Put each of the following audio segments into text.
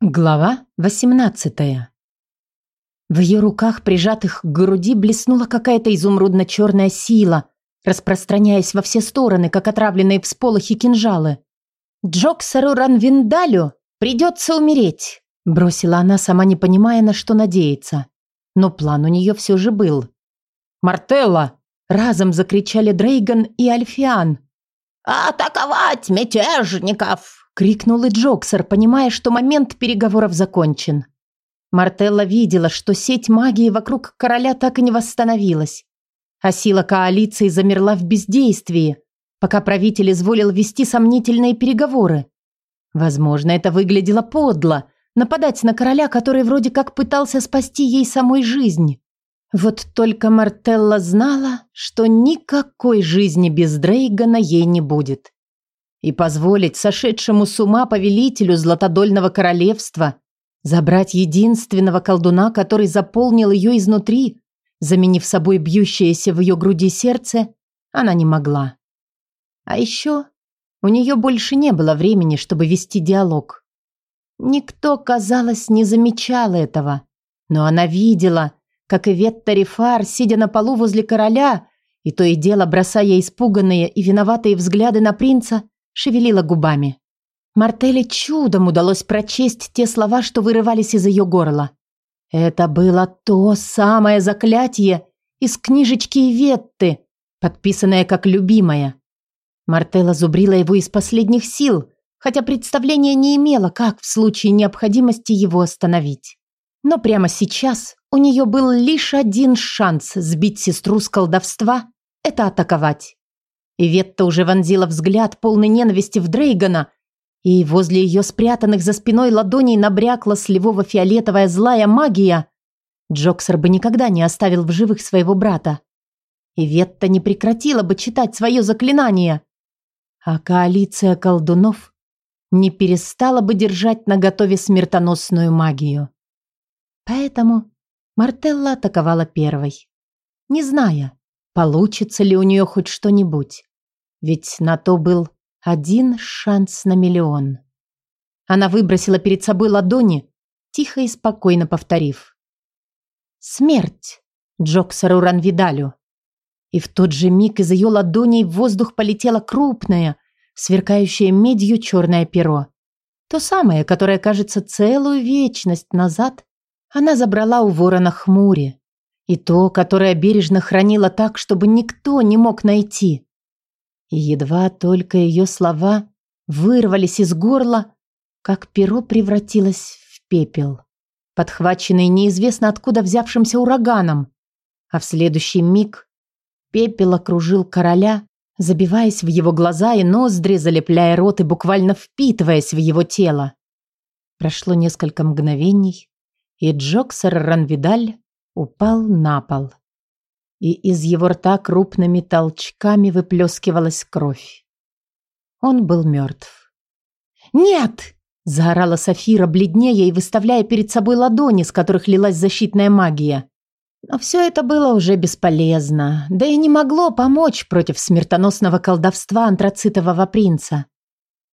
Глава 18 В ее руках, прижатых к груди, блеснула какая-то изумрудно-черная сила, распространяясь во все стороны, как отравленные всполохи кинжалы. «Джоксеру Ранвиндалю придется умереть», – бросила она, сама не понимая, на что надеяться. Но план у нее все же был. «Мартелла!» – разом закричали Дрейган и Альфиан. «Атаковать мятежников!» Крикнул и Джоксер, понимая, что момент переговоров закончен. Мартелла видела, что сеть магии вокруг короля так и не восстановилась. А сила коалиции замерла в бездействии, пока правитель изволил вести сомнительные переговоры. Возможно, это выглядело подло – нападать на короля, который вроде как пытался спасти ей самой жизнь. Вот только Мартелла знала, что никакой жизни без Дрейгана ей не будет и позволить сошедшему с ума повелителю Златодольного королевства забрать единственного колдуна, который заполнил ее изнутри, заменив собой бьющееся в ее груди сердце, она не могла. А еще у нее больше не было времени, чтобы вести диалог. Никто, казалось, не замечал этого, но она видела, как Иветта Рифар, сидя на полу возле короля, и то и дело бросая испуганные и виноватые взгляды на принца, шевелила губами. Мартеле чудом удалось прочесть те слова, что вырывались из ее горла. Это было то самое заклятие из книжечки Ветты, подписанное как «любимая». Мартелла зубрила его из последних сил, хотя представления не имела, как в случае необходимости его остановить. Но прямо сейчас у нее был лишь один шанс сбить сестру с колдовства – это атаковать. Иветта уже вонзила взгляд, полный ненависти в Дрейгана, и возле ее спрятанных за спиной ладоней набрякла сливово-фиолетовая злая магия. Джоксер бы никогда не оставил в живых своего брата. Иветта не прекратила бы читать свое заклинание. А коалиция колдунов не перестала бы держать наготове смертоносную магию. Поэтому Мартелла атаковала первой. Не зная, Получится ли у нее хоть что-нибудь? Ведь на то был один шанс на миллион. Она выбросила перед собой ладони, тихо и спокойно повторив. «Смерть!» Джоксеру Ранвидалю. И в тот же миг из ее ладоней в воздух полетело крупное, сверкающее медью черное перо. То самое, которое, кажется, целую вечность назад она забрала у ворона хмури. И то, которое бережно хранила так, чтобы никто не мог найти. И едва только ее слова вырвались из горла, как перо превратилось в пепел, подхваченный неизвестно откуда взявшимся ураганом. А в следующий миг пепел окружил короля, забиваясь в его глаза и ноздри, залепляя рот и буквально впитываясь в его тело. Прошло несколько мгновений, и Джоксер Ранвидаль упал на пол. И из его рта крупными толчками выплескивалась кровь. Он был мертв. «Нет!» – заорала Софира, бледнее и выставляя перед собой ладони, с которых лилась защитная магия. Но все это было уже бесполезно, да и не могло помочь против смертоносного колдовства антрацитового принца.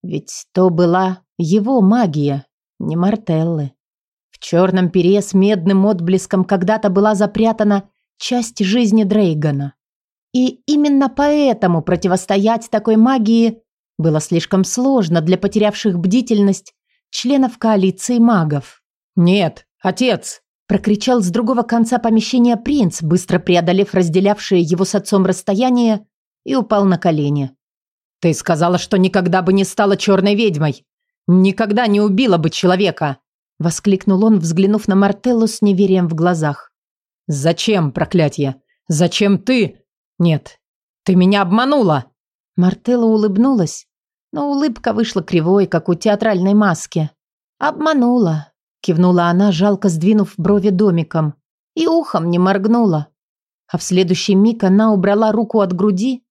Ведь то была его магия, не Мартеллы черном пере с медным отблеском когда-то была запрятана часть жизни Дрейгана. И именно поэтому противостоять такой магии было слишком сложно для потерявших бдительность членов коалиции магов. «Нет, отец!» – прокричал с другого конца помещения принц, быстро преодолев разделявшее его с отцом расстояние, и упал на колени. «Ты сказала, что никогда бы не стала черной ведьмой! Никогда не убила бы человека!» Воскликнул он, взглянув на Мартеллу с неверием в глазах. «Зачем, проклятие? Зачем ты? Нет, ты меня обманула!» Мартелла улыбнулась, но улыбка вышла кривой, как у театральной маски. «Обманула», – кивнула она, жалко сдвинув брови домиком. И ухом не моргнула. А в следующий миг она убрала руку от груди,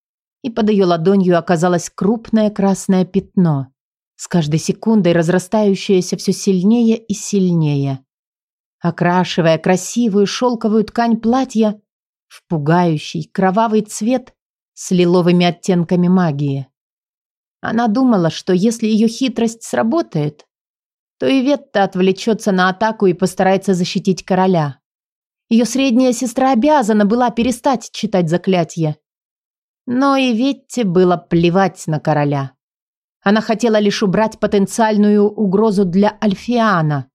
и под ее ладонью оказалось крупное красное пятно с каждой секундой разрастающаяся все сильнее и сильнее, окрашивая красивую шелковую ткань платья в пугающий кровавый цвет с лиловыми оттенками магии. Она думала, что если ее хитрость сработает, то Иветта отвлечется на атаку и постарается защитить короля. Ее средняя сестра обязана была перестать читать заклятие. Но Иветте было плевать на короля. Она хотела лишь убрать потенциальную угрозу для Альфиана.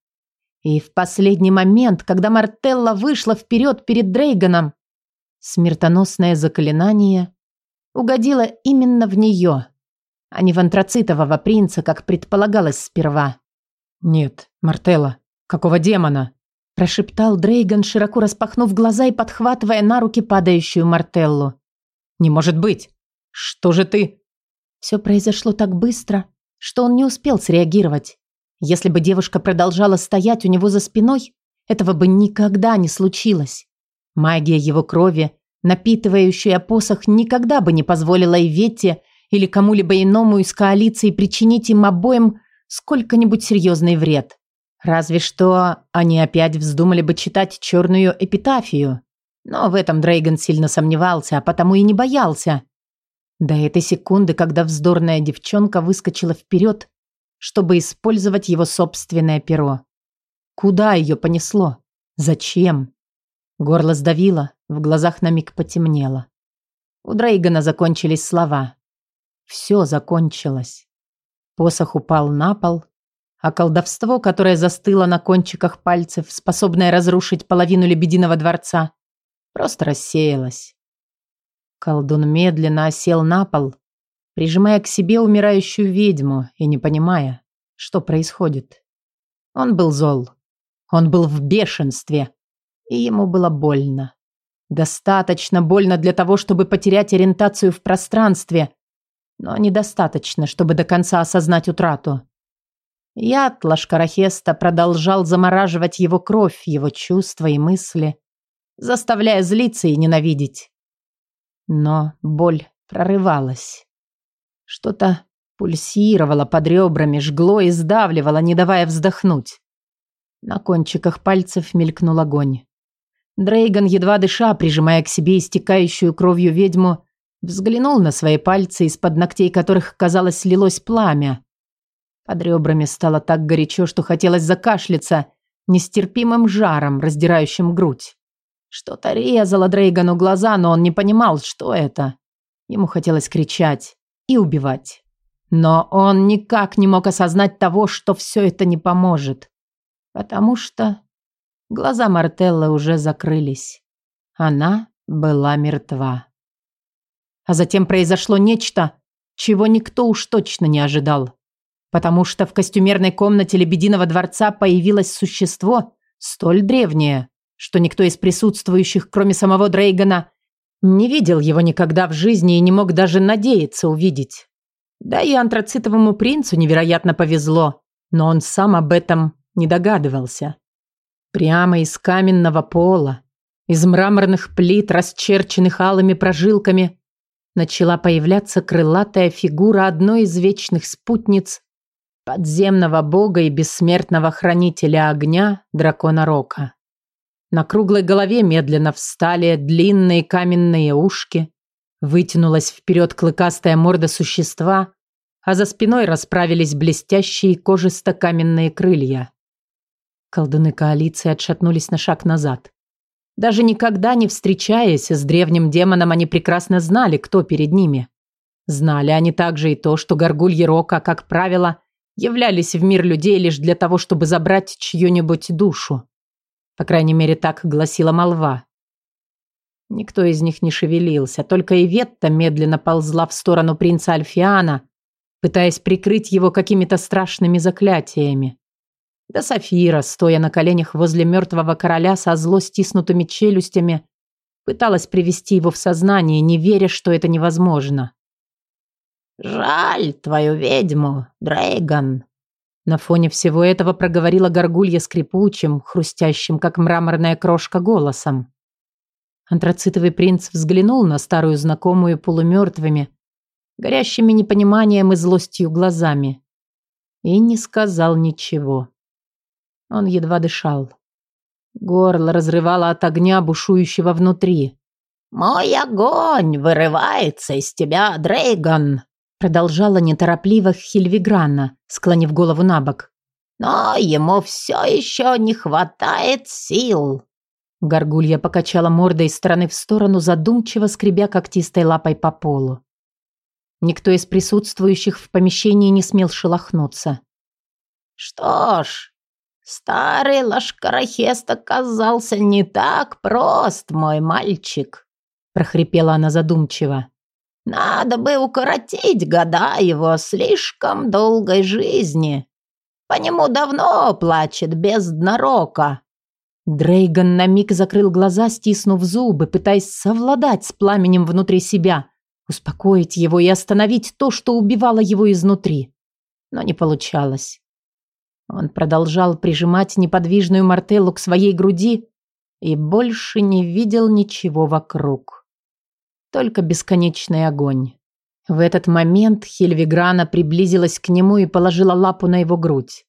И в последний момент, когда Мартелла вышла вперед перед Дрейганом, смертоносное заклинание угодило именно в нее, а не в антрацитового принца, как предполагалось сперва. «Нет, Мартелла, какого демона?» прошептал Дрейган, широко распахнув глаза и подхватывая на руки падающую Мартеллу. «Не может быть! Что же ты...» Все произошло так быстро, что он не успел среагировать. Если бы девушка продолжала стоять у него за спиной, этого бы никогда не случилось. Магия его крови, напитывающая посох, никогда бы не позволила Иветте или кому-либо иному из коалиции причинить им обоим сколько-нибудь серьезный вред. Разве что они опять вздумали бы читать черную эпитафию. Но в этом Дрейган сильно сомневался, а потому и не боялся. До этой секунды, когда вздорная девчонка выскочила вперед, чтобы использовать его собственное перо. Куда ее понесло? Зачем? Горло сдавило, в глазах на миг потемнело. У Дрейгана закончились слова. Все закончилось. Посох упал на пол, а колдовство, которое застыло на кончиках пальцев, способное разрушить половину лебединого дворца, просто рассеялось. Колдун медленно осел на пол, прижимая к себе умирающую ведьму и не понимая, что происходит. Он был зол. Он был в бешенстве, и ему было больно. Достаточно больно для того, чтобы потерять ориентацию в пространстве, но недостаточно, чтобы до конца осознать утрату. Яд Лашкарахеста продолжал замораживать его кровь, его чувства и мысли, заставляя злиться и ненавидеть. Но боль прорывалась. Что-то пульсировало под ребрами, жгло и сдавливало, не давая вздохнуть. На кончиках пальцев мелькнул огонь. Дрейган, едва дыша, прижимая к себе истекающую кровью ведьму, взглянул на свои пальцы, из-под ногтей которых, казалось, лилось пламя. Под ребрами стало так горячо, что хотелось закашляться нестерпимым жаром, раздирающим грудь. Что-то резало Дрейгану глаза, но он не понимал, что это. Ему хотелось кричать и убивать. Но он никак не мог осознать того, что все это не поможет. Потому что глаза Мартеллы уже закрылись. Она была мертва. А затем произошло нечто, чего никто уж точно не ожидал потому что в костюмерной комнате Лебединого дворца появилось существо столь древнее, что никто из присутствующих, кроме самого Дрейгана, не видел его никогда в жизни и не мог даже надеяться увидеть. Да и антрацитовому принцу невероятно повезло, но он сам об этом не догадывался. Прямо из каменного пола, из мраморных плит, расчерченных алыми прожилками, начала появляться крылатая фигура одной из вечных спутниц подземного бога и бессмертного хранителя огня дракона Рока. На круглой голове медленно встали длинные каменные ушки, вытянулась вперед клыкастая морда существа, а за спиной расправились блестящие кожисто-каменные крылья. Колдуны коалиции отшатнулись на шаг назад. Даже никогда не встречаясь с древним демоном, они прекрасно знали, кто перед ними. Знали они также и то, что горгульи Рока, как правило, являлись в мир людей лишь для того, чтобы забрать чью-нибудь душу. По крайней мере, так гласила молва. Никто из них не шевелился, только Иветта медленно ползла в сторону принца Альфиана, пытаясь прикрыть его какими-то страшными заклятиями. Да Софира, стоя на коленях возле мертвого короля со зло стиснутыми челюстями, пыталась привести его в сознание, не веря, что это невозможно. «Жаль твою ведьму, Дрейган!» На фоне всего этого проговорила горгулья скрипучим, хрустящим, как мраморная крошка, голосом. Антрацитовый принц взглянул на старую знакомую полумертвыми, горящими непониманием и злостью глазами. И не сказал ничего. Он едва дышал. Горло разрывало от огня, бушующего внутри. «Мой огонь вырывается из тебя, Дрейган!» Продолжала неторопливо Хильвигранна, склонив голову на бок. но ему все еще не хватает сил. Горгулья покачала мордой из стороны в сторону, задумчиво скребя когтистой лапой по полу. Никто из присутствующих в помещении не смел шелохнуться. «Что ж, старый Лашкарахест оказался не так прост, мой мальчик», прохрипела она задумчиво. «Надо бы укоротить года его слишком долгой жизни. По нему давно плачет бездна рока». Дрейган на миг закрыл глаза, стиснув зубы, пытаясь совладать с пламенем внутри себя, успокоить его и остановить то, что убивало его изнутри. Но не получалось. Он продолжал прижимать неподвижную Мартеллу к своей груди и больше не видел ничего вокруг. Только бесконечный огонь. В этот момент Хельвиграна приблизилась к нему и положила лапу на его грудь.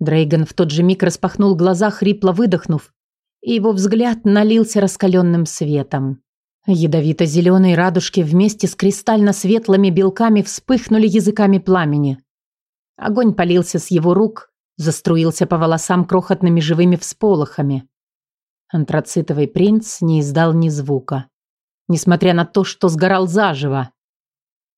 Дрейган в тот же миг распахнул глаза, хрипло выдохнув, и его взгляд налился раскаленным светом. Ядовито-зеленые радужки вместе с кристально-светлыми белками вспыхнули языками пламени. Огонь полился с его рук, заструился по волосам крохотными живыми всполохами. Антрацитовый принц не издал ни звука, несмотря на то, что сгорал заживо.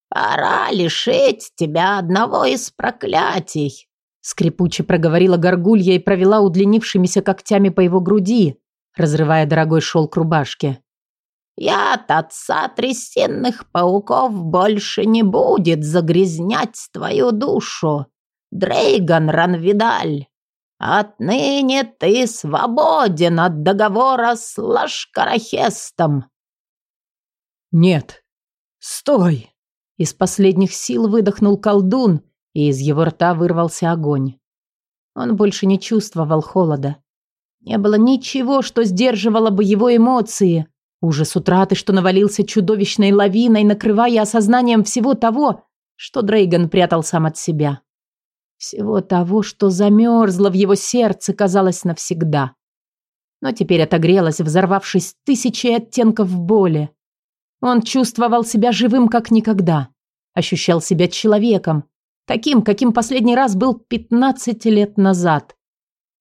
«Пора лишить тебя одного из проклятий», скрипуче проговорила горгулья и провела удлинившимися когтями по его груди, разрывая дорогой шелк рубашки. Яд отца трясинных пауков больше не будет загрязнять твою душу. Дрейган Ранвидаль, отныне ты свободен от договора с Лашкарахестом. Нет, стой! Из последних сил выдохнул колдун, и из его рта вырвался огонь. Он больше не чувствовал холода. Не было ничего, что сдерживало бы его эмоции. Ужас утраты, что навалился чудовищной лавиной, накрывая осознанием всего того, что Дрейган прятал сам от себя. Всего того, что замерзло в его сердце, казалось навсегда. Но теперь отогрелось, взорвавшись тысячей оттенков боли. Он чувствовал себя живым, как никогда. Ощущал себя человеком, таким, каким последний раз был пятнадцать лет назад.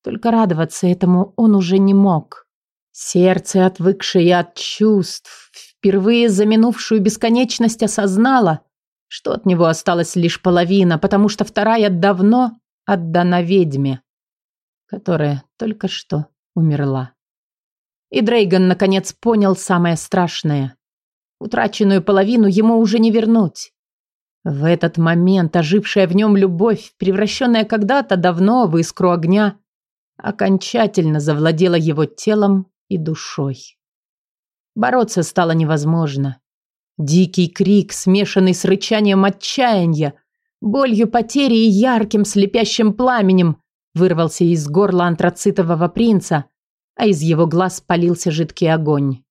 Только радоваться этому он уже не мог. Сердце, отвыкшее от чувств, впервые за минувшую бесконечность осознало, что от него осталась лишь половина, потому что вторая давно отдана ведьме, которая только что умерла. И Дрейган наконец понял самое страшное. Утраченную половину ему уже не вернуть. В этот момент ожившая в нем любовь, превращенная когда-то давно в искру огня, окончательно завладела его телом и душой. Бороться стало невозможно. Дикий крик, смешанный с рычанием отчаяния, болью потери и ярким слепящим пламенем, вырвался из горла антрацитового принца, а из его глаз полился жидкий огонь.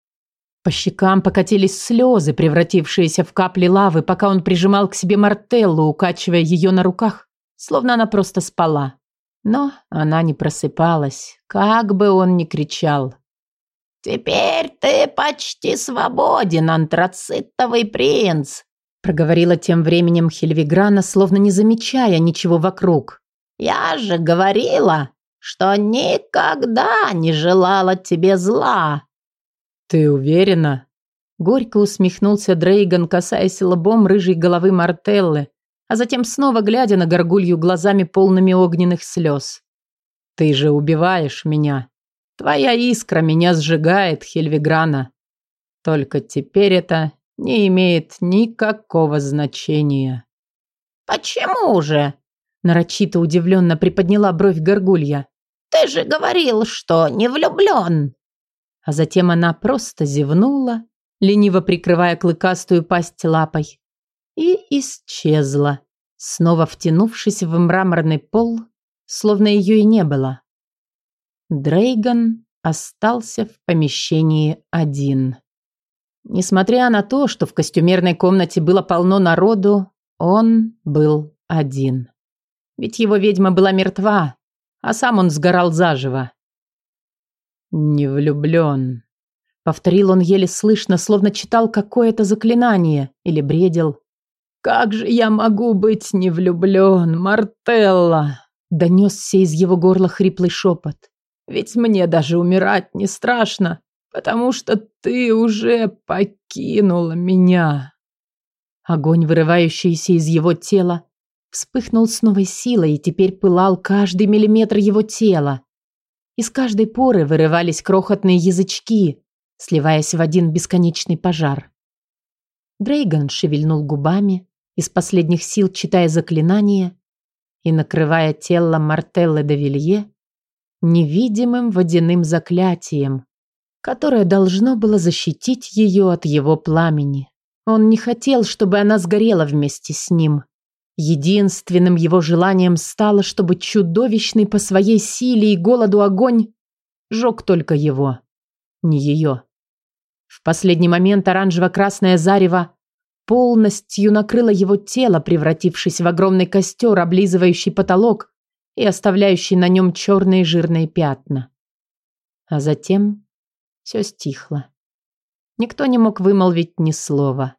По щекам покатились слезы, превратившиеся в капли лавы, пока он прижимал к себе Мартеллу, укачивая ее на руках, словно она просто спала. Но она не просыпалась, как бы он ни кричал. «Теперь ты почти свободен, антрацитовый принц», проговорила тем временем Хельвиграна, словно не замечая ничего вокруг. «Я же говорила, что никогда не желала тебе зла». «Ты уверена?» Горько усмехнулся Дрейган, касаясь лбом рыжей головы Мартеллы, а затем снова глядя на горгулью глазами полными огненных слез. «Ты же убиваешь меня». Твоя искра меня сжигает, Хельвиграна. Только теперь это не имеет никакого значения. Почему же? Нарочито удивленно приподняла бровь Горгулья. Ты же говорил, что не влюблен. А затем она просто зевнула, лениво прикрывая клыкастую пасть лапой, и исчезла, снова втянувшись в мраморный пол, словно ее и не было. Дрейган остался в помещении один. Несмотря на то, что в костюмерной комнате было полно народу, он был один. Ведь его ведьма была мертва, а сам он сгорал заживо. «Не влюблен», — повторил он еле слышно, словно читал какое-то заклинание или бредил. «Как же я могу быть не влюблен, Мартелла? Донесся из его горла хриплый шепот. «Ведь мне даже умирать не страшно, потому что ты уже покинула меня». Огонь, вырывающийся из его тела, вспыхнул с новой силой и теперь пылал каждый миллиметр его тела. Из каждой поры вырывались крохотные язычки, сливаясь в один бесконечный пожар. Дрейган шевельнул губами, из последних сил читая заклинание и накрывая тело Мартеллы де Вилье невидимым водяным заклятием, которое должно было защитить ее от его пламени. Он не хотел, чтобы она сгорела вместе с ним. Единственным его желанием стало, чтобы чудовищный по своей силе и голоду огонь жег только его, не ее. В последний момент оранжево-красное зарево полностью накрыло его тело, превратившись в огромный костер, облизывающий потолок и оставляющий на нем черные жирные пятна. А затем все стихло. Никто не мог вымолвить ни слова.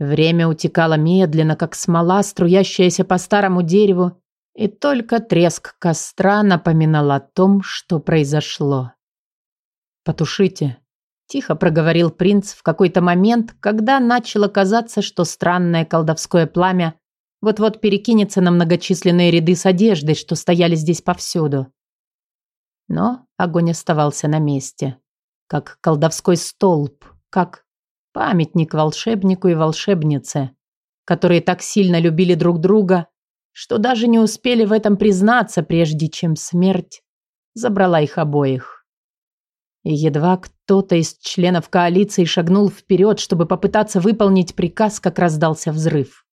Время утекало медленно, как смола, струящаяся по старому дереву, и только треск костра напоминал о том, что произошло. «Потушите», – тихо проговорил принц в какой-то момент, когда начало казаться, что странное колдовское пламя вот-вот перекинется на многочисленные ряды с одеждой, что стояли здесь повсюду. Но огонь оставался на месте, как колдовской столб, как Памятник волшебнику и волшебнице, которые так сильно любили друг друга, что даже не успели в этом признаться, прежде чем смерть забрала их обоих. И едва кто-то из членов коалиции шагнул вперед, чтобы попытаться выполнить приказ, как раздался взрыв.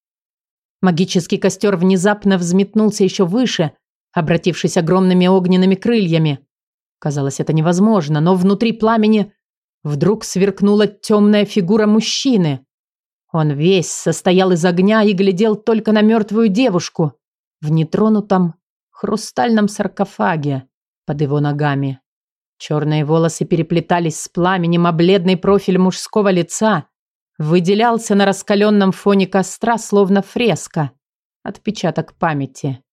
Магический костер внезапно взметнулся еще выше, обратившись огромными огненными крыльями. Казалось, это невозможно, но внутри пламени Вдруг сверкнула темная фигура мужчины. Он весь состоял из огня и глядел только на мертвую девушку в нетронутом хрустальном саркофаге под его ногами. Черные волосы переплетались с пламенем, а бледный профиль мужского лица выделялся на раскаленном фоне костра, словно фреска, отпечаток памяти.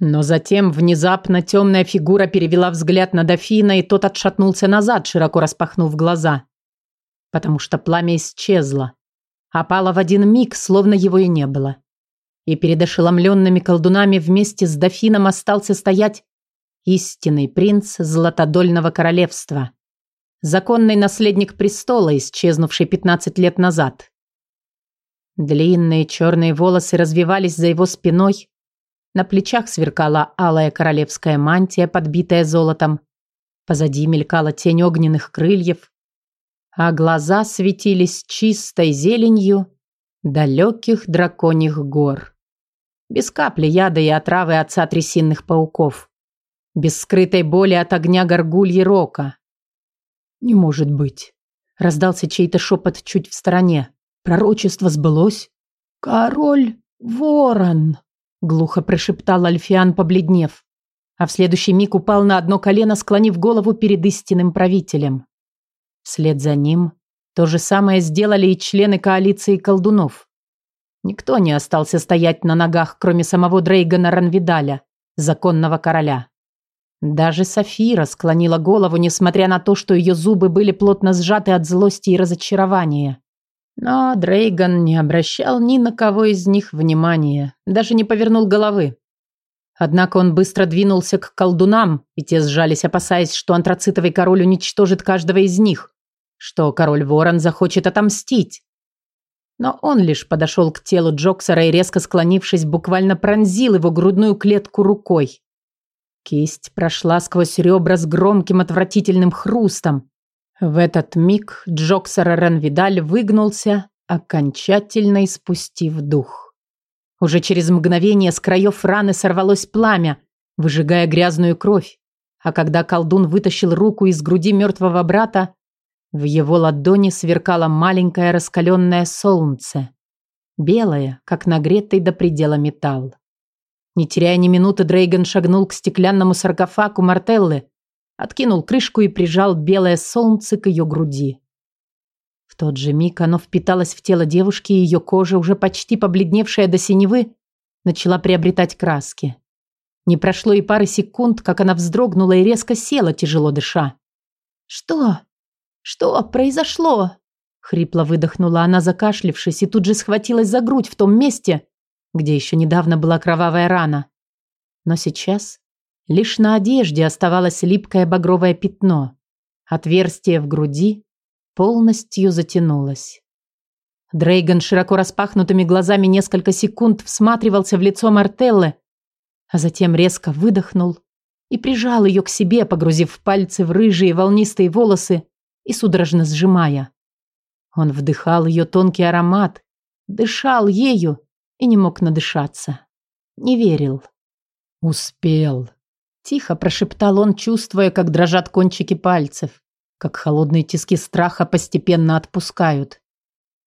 Но затем внезапно темная фигура перевела взгляд на дофина, и тот отшатнулся назад, широко распахнув глаза. Потому что пламя исчезло. Опало в один миг, словно его и не было. И перед ошеломленными колдунами вместе с дофином остался стоять истинный принц Златодольного королевства. Законный наследник престола, исчезнувший 15 лет назад. Длинные черные волосы развивались за его спиной, на плечах сверкала алая королевская мантия, подбитая золотом. Позади мелькала тень огненных крыльев, а глаза светились чистой зеленью далеких драконьих гор. Без капли яда и отравы отца трясинных пауков. Без скрытой боли от огня горгульи рока. «Не может быть!» – раздался чей-то шепот чуть в стороне. «Пророчество сбылось?» «Король Ворон!» Глухо прошептал Альфиан, побледнев, а в следующий миг упал на одно колено, склонив голову перед истинным правителем. Вслед за ним то же самое сделали и члены коалиции колдунов. Никто не остался стоять на ногах, кроме самого Дрейгана Ранвидаля, законного короля. Даже Софира склонила голову, несмотря на то, что ее зубы были плотно сжаты от злости и разочарования. Но Дрейган не обращал ни на кого из них внимания, даже не повернул головы. Однако он быстро двинулся к колдунам, и те сжались, опасаясь, что антрацитовый король уничтожит каждого из них, что король-ворон захочет отомстить. Но он лишь подошел к телу Джоксера и, резко склонившись, буквально пронзил его грудную клетку рукой. Кисть прошла сквозь ребра с громким отвратительным хрустом, в этот миг Джоксер Ренвидаль выгнулся, окончательно испустив дух. Уже через мгновение с краев раны сорвалось пламя, выжигая грязную кровь, а когда колдун вытащил руку из груди мертвого брата, в его ладони сверкало маленькое раскаленное солнце, белое, как нагретый до предела металл. Не теряя ни минуты, Дрейган шагнул к стеклянному саркофагу Мартеллы, откинул крышку и прижал белое солнце к ее груди. В тот же миг оно впиталось в тело девушки, и ее кожа, уже почти побледневшая до синевы, начала приобретать краски. Не прошло и пары секунд, как она вздрогнула и резко села, тяжело дыша. «Что? Что произошло?» Хрипло выдохнула она, закашлившись, и тут же схватилась за грудь в том месте, где еще недавно была кровавая рана. Но сейчас лишь на одежде оставалось липкое багровое пятно. Отверстие в груди полностью затянулось. Дрейган широко распахнутыми глазами несколько секунд всматривался в лицо Мартеллы, а затем резко выдохнул и прижал ее к себе, погрузив пальцы в рыжие волнистые волосы и судорожно сжимая. Он вдыхал ее тонкий аромат, дышал ею и не мог надышаться. Не верил. «Успел», – тихо прошептал он, чувствуя, как дрожат кончики пальцев, как холодные тиски страха постепенно отпускают.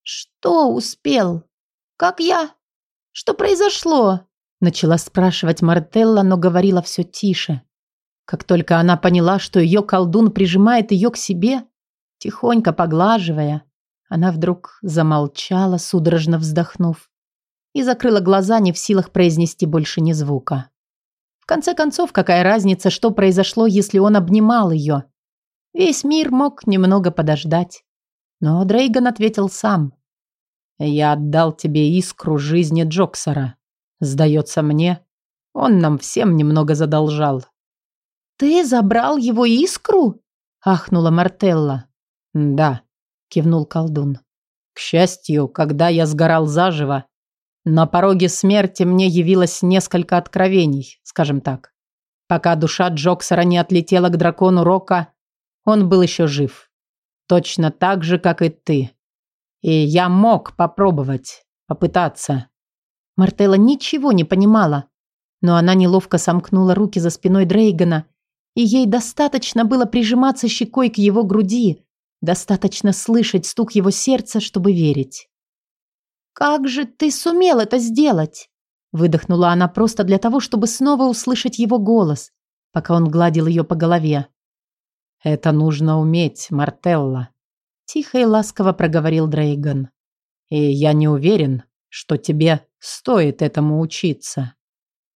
«Что успел? Как я? Что произошло?» Начала спрашивать Мартелла, но говорила все тише. Как только она поняла, что ее колдун прижимает ее к себе, тихонько поглаживая, она вдруг замолчала, судорожно вздохнув, и закрыла глаза, не в силах произнести больше ни звука. Конце концов, какая разница, что произошло, если он обнимал ее? Весь мир мог немного подождать. Но Дрейган ответил сам. «Я отдал тебе искру жизни Джоксера. Сдается мне, он нам всем немного задолжал». «Ты забрал его искру?» – ахнула Мартелла. «Да», кивнул колдун. К счастью, когда я сгорал заживо, на пороге смерти мне явилось несколько откровений, скажем так. Пока душа Джоксера не отлетела к дракону Рока, он был еще жив. Точно так же, как и ты. И я мог попробовать, попытаться. Мартелла ничего не понимала, но она неловко сомкнула руки за спиной Дрейгана, и ей достаточно было прижиматься щекой к его груди, Достаточно слышать стук его сердца, чтобы верить. «Как же ты сумел это сделать?» Выдохнула она просто для того, чтобы снова услышать его голос, пока он гладил ее по голове. «Это нужно уметь, Мартелла», – тихо и ласково проговорил Дрейган. «И я не уверен, что тебе стоит этому учиться».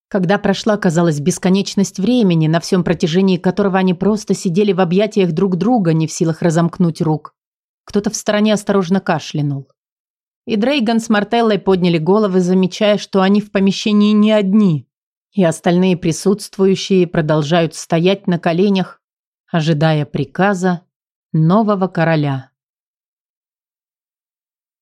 Когда прошла, казалось, бесконечность времени, на всем протяжении которого они просто сидели в объятиях друг друга, не в силах разомкнуть рук, кто-то в стороне осторожно кашлянул. И Дрейган с Мартеллой подняли головы, замечая, что они в помещении не одни, и остальные присутствующие продолжают стоять на коленях, ожидая приказа нового короля.